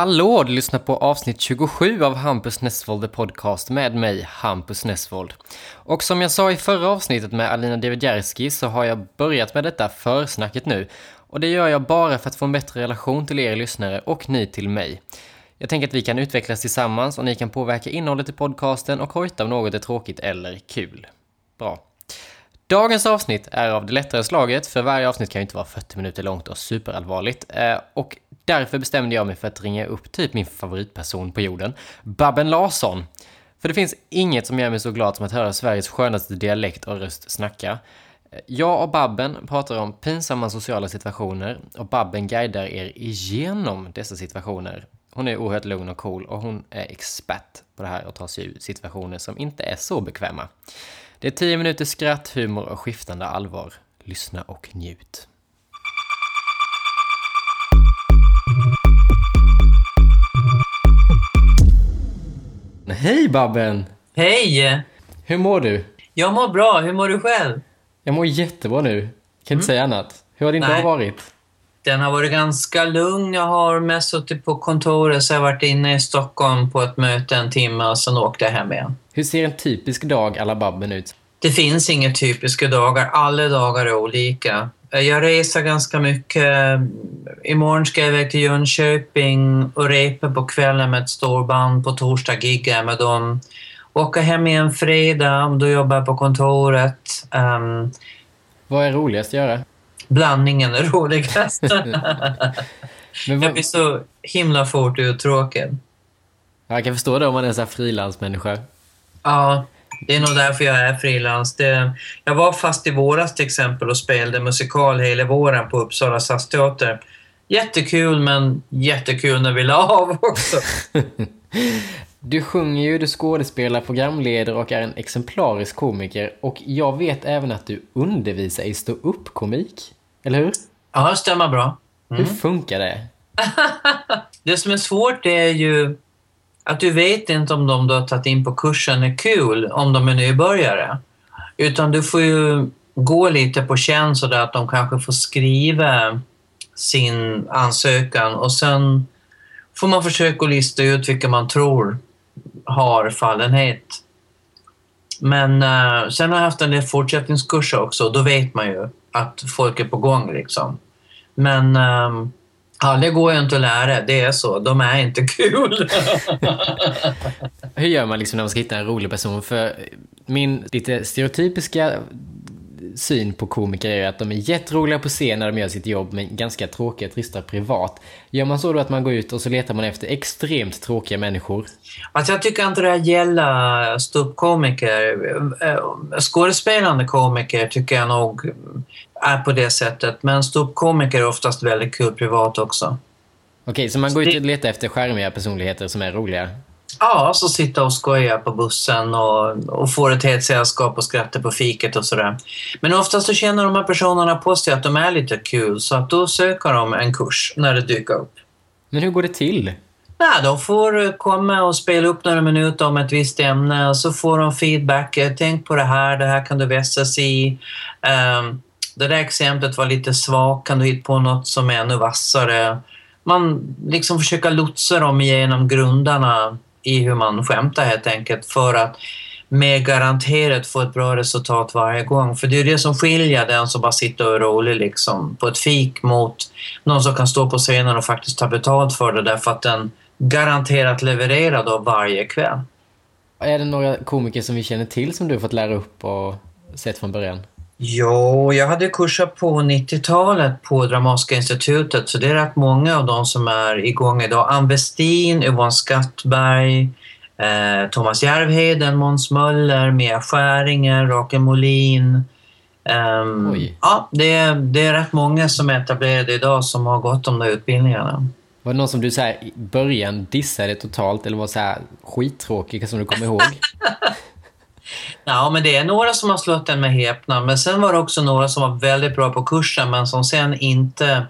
Hallå, du lyssnar på avsnitt 27 av Hampus Nessvold The Podcast med mig, Hampus Nessvold. Och som jag sa i förra avsnittet med Alina Davidjarski så har jag börjat med detta försnacket nu. Och det gör jag bara för att få en bättre relation till er lyssnare och ni till mig. Jag tänker att vi kan utvecklas tillsammans och ni kan påverka innehållet i podcasten och hojta om något är tråkigt eller kul. Bra. Dagens avsnitt är av det lättare slaget, för varje avsnitt kan ju inte vara 40 minuter långt och superallvarligt. Eh, och därför bestämde jag mig för att ringa upp typ min favoritperson på jorden, Babben Larsson. För det finns inget som gör mig så glad som att höra Sveriges skönaste dialekt och röst snacka. Jag och Babben pratar om pinsamma sociala situationer och Babben guidar er igenom dessa situationer. Hon är oerhört lugn och cool och hon är expert på det här att ta sig ur situationer som inte är så bekväma. Det är tio minuter skratt, humor och skiftande allvar. Lyssna och njut. Hej Babben! Hej! Hur mår du? Jag mår bra, hur mår du själv? Jag mår jättebra nu. Kan inte säga annat. Hur har din Nej. dag varit? Den har varit ganska lugn. Jag har mest suttit på kontoret så jag har varit inne i Stockholm på ett möte en timme och sen åkte jag hem igen. Hur ser en typisk dag alla Babben ut? Det finns inga typiska dagar. Alla dagar är olika. Jag reser ganska mycket. Imorgon ska jag iväg till Jönköping och repa på kvällen med ett storband. På torsdag giggar jag med dem. Åka hem igen fredag, då jobbar jag på kontoret. Um, Vad är roligast att göra? blandningen är roligast. Men Jag vad, blir så himla fort uttråkad. jag kan förstå det om man är här frilansmänniska. Ja, det är nog därför jag är frilans. Jag var fast i våras till exempel och spelade musikal hela våren på Uppsala stadsteater. Jättekul, men jättekul när vi la av också. Du sjunger ju, du skådespelar, programleder och är en exemplarisk komiker. Och jag vet även att du undervisar i stå-upp-komik. Eller hur? Ja, det stämmer bra. Hur funkar det? Det som är svårt är ju att du vet inte om de du har tagit in på kursen är kul, om de är nybörjare. Utan du får ju gå lite på känn så att de kanske får skriva sin ansökan och sen får man försöka lista ut vilka man tror har fallenhet. Men uh, sen har jag haft en del fortsättningskurser också och då vet man ju att folk är på gång liksom. Men ehm, Ja, det går ju inte att lära. Det är så. De är inte kul. Hur gör man liksom när man ska hitta en rolig person? För min lite stereotypiska syn på komiker är att de är jätteroliga på scen när de gör sitt jobb, men ganska tråkiga och trista privat. Gör man så då att man går ut och så letar man efter extremt tråkiga människor? alltså jag tycker inte det här gäller ståuppkomiker. Eh, Skådespelande komiker tycker jag nog är på det sättet. Men ståuppkomiker är oftast väldigt kul privat också. Okej, så man går ut och letar efter charmiga personligheter som är roliga? Ja, så sitta och skoja på bussen och, och få ett helt sällskap och skratta på fiket och sådär. Men oftast så känner de här personerna på sig att de är lite kul så att då söker de en kurs när det dyker upp. Men hur går det till? Nej, de får komma och spela upp några minuter om ett visst ämne och så får de feedback. Tänk på det här, det här kan du vässas i. Um, det där exemplet var lite svagt, kan du hitta på något som är ännu vassare? Man liksom försöker lotsa dem igenom grunderna i hur man skämtar helt enkelt för att med garanterat få ett bra resultat varje gång. För det är det som skiljer den som bara sitter och är rolig liksom, på ett fik mot någon som kan stå på scenen och faktiskt ta betalt för det därför att den garanterat levererar då varje kväll. Är det några komiker som vi känner till som du har fått lära upp och sett från början? Jo, jag hade kursat på 90-talet på Dramatiska institutet så det är rätt många av dem som är igång idag. Ann Westin, Yvonne Skattberg, eh, Thomas Järvheden, Måns Möller, Mia Skäringer, Rakel Molin. Oj. ja, det, är- det är rätt många som är etablerade idag som har gått de där utbildningarna. Var det någon som du så i början dissade totalt eller var så här skittråkig som du kommer ihåg? Ja, men det är några som har slått en med häpnad. Men sen var det också några som var väldigt bra på kursen men som sen inte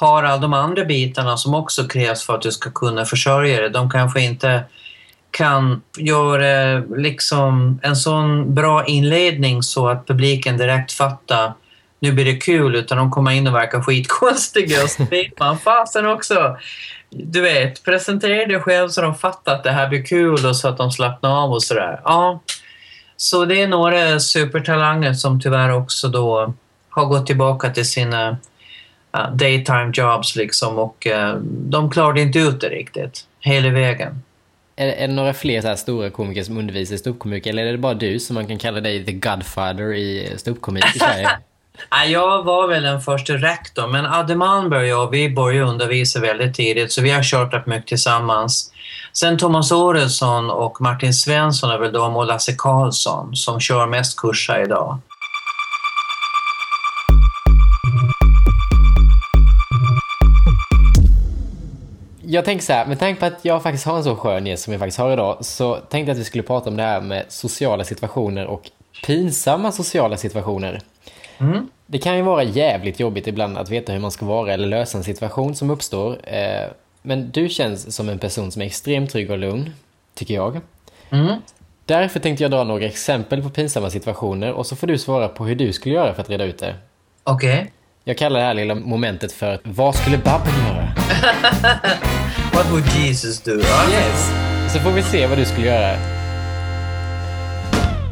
har alla de andra bitarna som också krävs för att du ska kunna försörja dig. De kanske inte kan göra liksom en sån bra inledning så att publiken direkt fattar nu blir det kul, utan de kommer in och verkar skitkonstiga och så vet man fasen också. du vet, presentera dig själv så de fattar att det här blir kul och så att de slappnar av och sådär. Ja, så det är några supertalanger som tyvärr också då har gått tillbaka till sina uh, daytime jobs liksom och uh, de klarade inte ut det riktigt hela vägen. Är, är det några fler så här stora komiker som undervisar i ståuppkomik eller är det bara du som man kan kalla dig the godfather i ståuppkomik i Sverige? jag var väl den första rektorn, men Adde Malmberg och jag, vi började undervisa väldigt tidigt, så vi har kört upp mycket tillsammans. Sen Thomas Oredsson och Martin Svensson är väl de och Lasse Karlsson som kör mest kurser idag. Jag tänker så här, med tanke på att jag faktiskt har en så skön gäst som jag faktiskt har idag, så tänkte jag att vi skulle prata om det här med sociala situationer och pinsamma sociala situationer. Mm. Det kan ju vara jävligt jobbigt ibland att veta hur man ska vara eller lösa en situation som uppstår. Eh, men du känns som en person som är extremt trygg och lugn, tycker jag. Mm. Därför tänkte jag dra några exempel på pinsamma situationer och så får du svara på hur du skulle göra för att reda ut det. Okej. Okay. Jag kallar det här lilla momentet för Vad skulle Babben göra? What would Jesus do? Yes. Så får vi se vad du skulle göra.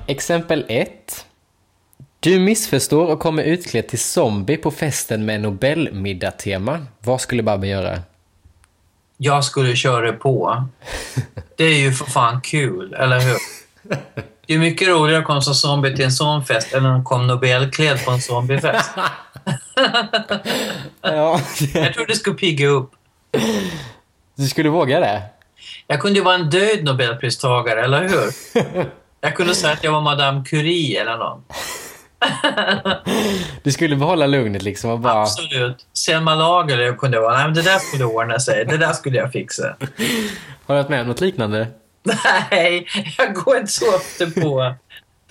Exempel 1. Du missförstår och kommer utklädd till zombie på festen med Nobelmiddag-tema. Vad skulle Babben göra? Jag skulle köra på. Det är ju för fan kul, eller hur? Det är mycket roligare att komma som zombie till en sån fest än att komma Nobelklädd på en zombiefest. ja. Jag tror det skulle pigga upp. Du skulle våga det? Jag kunde ju vara en död Nobelpristagare, eller hur? Jag kunde säga att jag var Madame Curie eller någon. du skulle behålla lugnet liksom och bara... Absolut. Selma Lagerlöf kunde vara, nej men det där skulle ordna sig, det där skulle jag fixa. Har du varit med om något liknande? Nej, jag går inte så ofta på,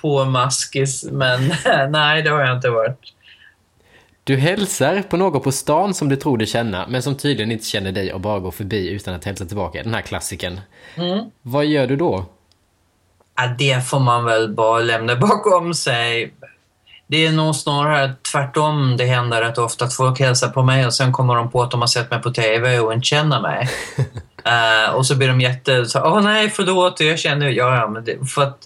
på maskis, men nej, det har jag inte varit. Du hälsar på någon på stan som du tror dig känna, men som tydligen inte känner dig och bara går förbi utan att hälsa tillbaka. Den här klassiken. Mm. Vad gör du då? Ja, det får man väl bara lämna bakom sig. Det är nog snarare tvärtom det händer rätt ofta att folk hälsar på mig och sen kommer de på att de har sett mig på TV och inte känner mig. uh, och så blir de jätte... Åh nej, förlåt, jag känner... Ja, ja, men det, för, att,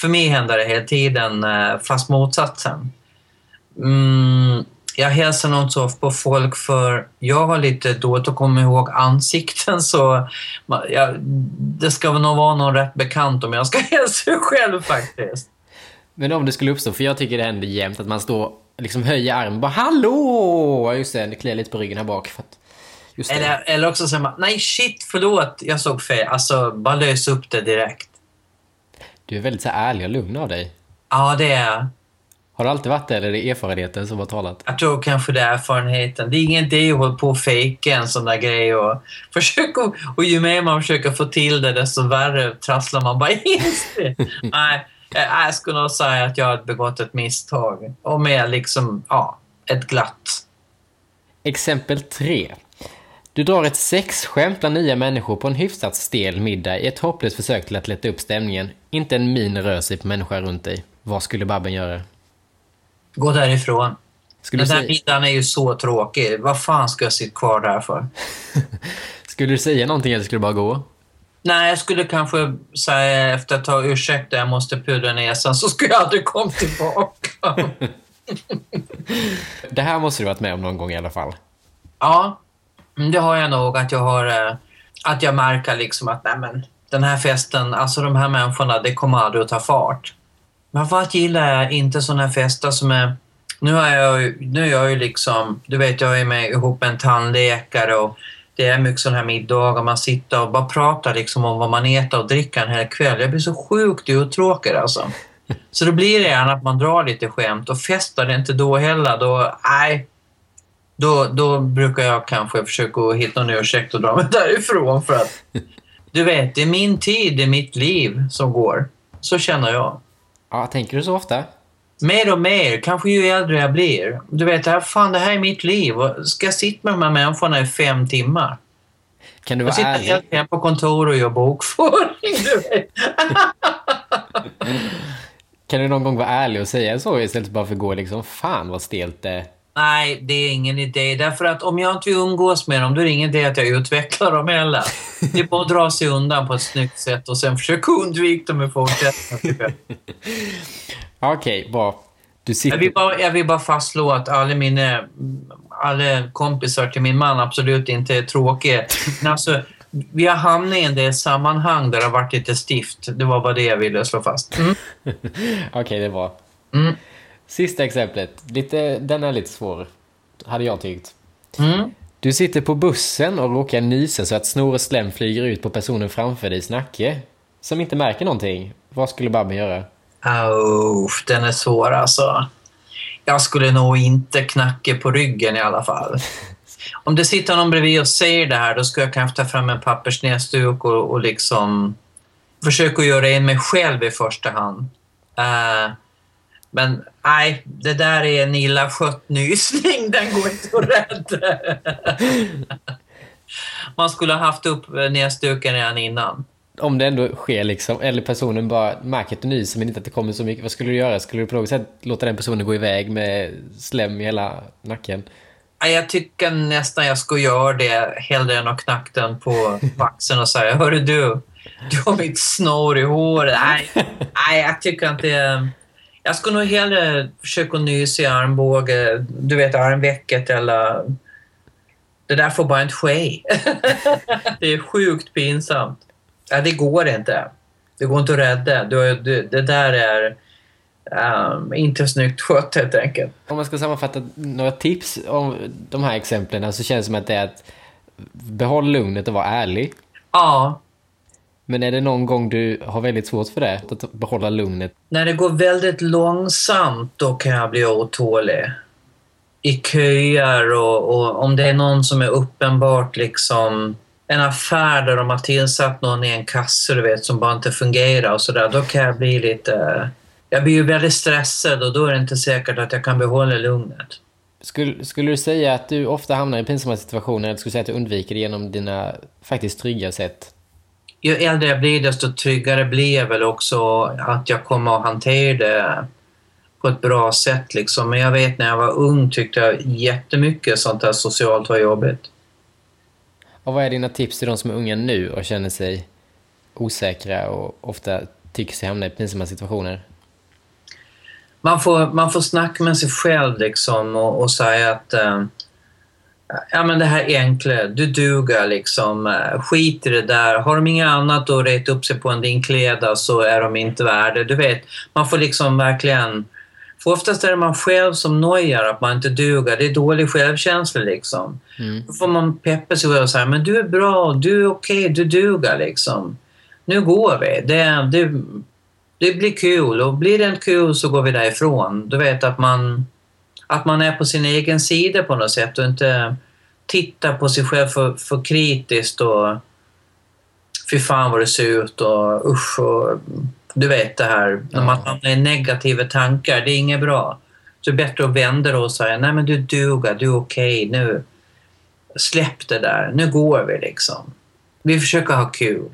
för mig händer det hela tiden, uh, fast motsatsen. Mm, jag hälsar nog inte så ofta på folk för jag har lite dåligt att komma ihåg ansikten så ja, det ska nog vara någon rätt bekant om jag ska hälsa själv faktiskt. Men om det skulle uppstå, för jag tycker det händer jämt att man står liksom höjer armen och bara Hallå! Just det, det kliar lite på ryggen här bak. För att, just eller, eller också säger man Nej shit, förlåt, jag såg fel. Alltså, bara lös upp det direkt. Du är väldigt så ärlig och lugn av dig. Ja, det är Har det alltid varit det, eller är det erfarenheten som har talat? Jag tror kanske det är erfarenheten. Det är ingen idé att hålla på och fejka en sån där grej. Och, försöka, och ju mer man försöker få till det, desto värre trasslar man bara in sig. Nej, jag skulle nog säga att jag har begått ett misstag. Och med liksom, ja, ett glatt. Exempel 3. Du drar ett sexskämt bland nya människor på en hyfsat stel middag i ett hopplöst försök till att lätta upp stämningen. Inte en min rör sig på människan runt dig. Vad skulle Babben göra? Gå därifrån. Skulle Den där säga... middagen är ju så tråkig. Vad fan ska jag sitta kvar där för? skulle du säga någonting eller skulle du bara gå? Nej, jag skulle kanske säga efter att ta ursäkta, jag måste pudra näsan, så skulle jag aldrig komma tillbaka. det här måste du varit med om någon gång i alla fall. Ja, det har jag nog. Att jag, har, eh, att jag märker liksom att nej men, den här festen, alltså de här människorna, det kommer aldrig att ta fart. Men varför gillar jag inte sådana här fester som är... Nu är jag, nu är jag ju liksom, du vet jag är med ihop med en tandläkare och det är mycket sådana här middagar, man sitter och bara pratar liksom om vad man äter och dricker en hel kväll. Jag blir så sjukt uttråkad alltså. Så då blir det gärna att man drar lite skämt och festar det inte då heller, då, nej. Då, då brukar jag kanske försöka hitta någon ursäkt och dra mig därifrån för att du vet, det är min tid, det är mitt liv som går. Så känner jag. Ja, tänker du så ofta? Mer och mer, kanske ju äldre jag blir. Du vet, här, fan det här är mitt liv. Ska jag sitta med de här människorna i fem timmar? Kan du vara jag sitter helt hem på kontor och gör bokföring, kan du någon gång vara ärlig och säga så istället för bara för att gå liksom, fan vad stelt det Nej, det är ingen idé. Därför att om jag inte umgås med dem, då är det ingen idé att jag utvecklar dem heller. Det är bara att dra sig undan på ett snyggt sätt och sen försöka undvika dem i fortsättningen. Okej, okay, bra. Du sitter... jag, vill bara, jag vill bara fastslå att alla mina alla kompisar till min man absolut inte är tråkiga. Men alltså, vi har hamnat i en del sammanhang där det har varit lite stift. Det var bara det jag ville slå fast. Mm. Okej, okay, det är bra. Mm. Sista exemplet. Lite, den är lite svår, hade jag tyckt. Mm. Du sitter på bussen och råkar nysa så att snor och slem flyger ut på personen framför dig i snacke. Som inte märker någonting. Vad skulle Babben göra? Oh, den är svår alltså. Jag skulle nog inte knacka på ryggen i alla fall. Om det sitter någon bredvid och säger det här, då skulle jag kanske ta fram en pappersnäsduk och, och liksom försöka göra en mig själv i första hand. Uh, men nej, det där är en illa skött nysning. Den går inte att rädda. Man skulle ha haft upp näsduken redan innan. Om det ändå sker liksom, eller personen bara märker att du nyser men inte att det kommer så mycket. Vad skulle du göra? Skulle du på något sätt låta den personen gå iväg med slem i hela nacken? Jag tycker nästan jag skulle göra det hellre än att knacka den på axeln och säga Hörru du, du har mitt snor i håret. Nej, nej jag tycker inte... Jag skulle nog hellre försöka nysa i armbåge, du vet armvecket eller... Det där får bara inte ske. det är sjukt pinsamt. Ja, det går inte. Det går inte att rädda. Det, det där är um, inte snyggt skött helt enkelt. Om man ska sammanfatta några tips om de här exemplen så känns det som att det är att behåll lugnet och vara ärlig. Ja, men är det någon gång du har väldigt svårt för det? Att behålla lugnet? När det går väldigt långsamt, då kan jag bli otålig. I köer och, och om det är någon som är uppenbart liksom en affär där de har tillsatt någon i en kasse du vet, som bara inte fungerar och sådär, då kan jag bli lite... Jag blir ju väldigt stressad och då är det inte säkert att jag kan behålla lugnet. Skulle, skulle du säga att du ofta hamnar i pinsamma situationer eller skulle du säga att du undviker det genom dina faktiskt trygga sätt? ju äldre jag blir desto tryggare blir jag väl också att jag kommer att hantera det på ett bra sätt. Liksom. Men jag vet när jag var ung tyckte jag jättemycket sånt här socialt var jobbigt. Och vad är dina tips till de som är unga nu och känner sig osäkra och ofta tycker sig hamna i pinsamma situationer? Man får, man får snacka med sig själv liksom och, och säga att eh, Ja men det här enkla, du duger liksom. Skit i det där. Har de inget annat att reta upp sig på än din kläda så är de inte värda. Du vet, man får liksom verkligen... För oftast är det man själv som nojar att man inte duger. Det är dålig självkänsla liksom. Mm. Då får man peppa sig och säga men du är bra, du är okej, okay, du duger liksom. Nu går vi. Det, det, det blir kul och blir det inte kul så går vi därifrån. Du vet att man att man är på sin egen sida på något sätt och inte tittar på sig själv för, för kritiskt och fy fan vad det ser ut och usch och du vet det här när man hamnar i negativa tankar, det är inget bra. Så det är bättre att vända och säga nej men du duger, du är okej okay, nu. Släpp det där, nu går vi liksom. Vi försöker ha kul.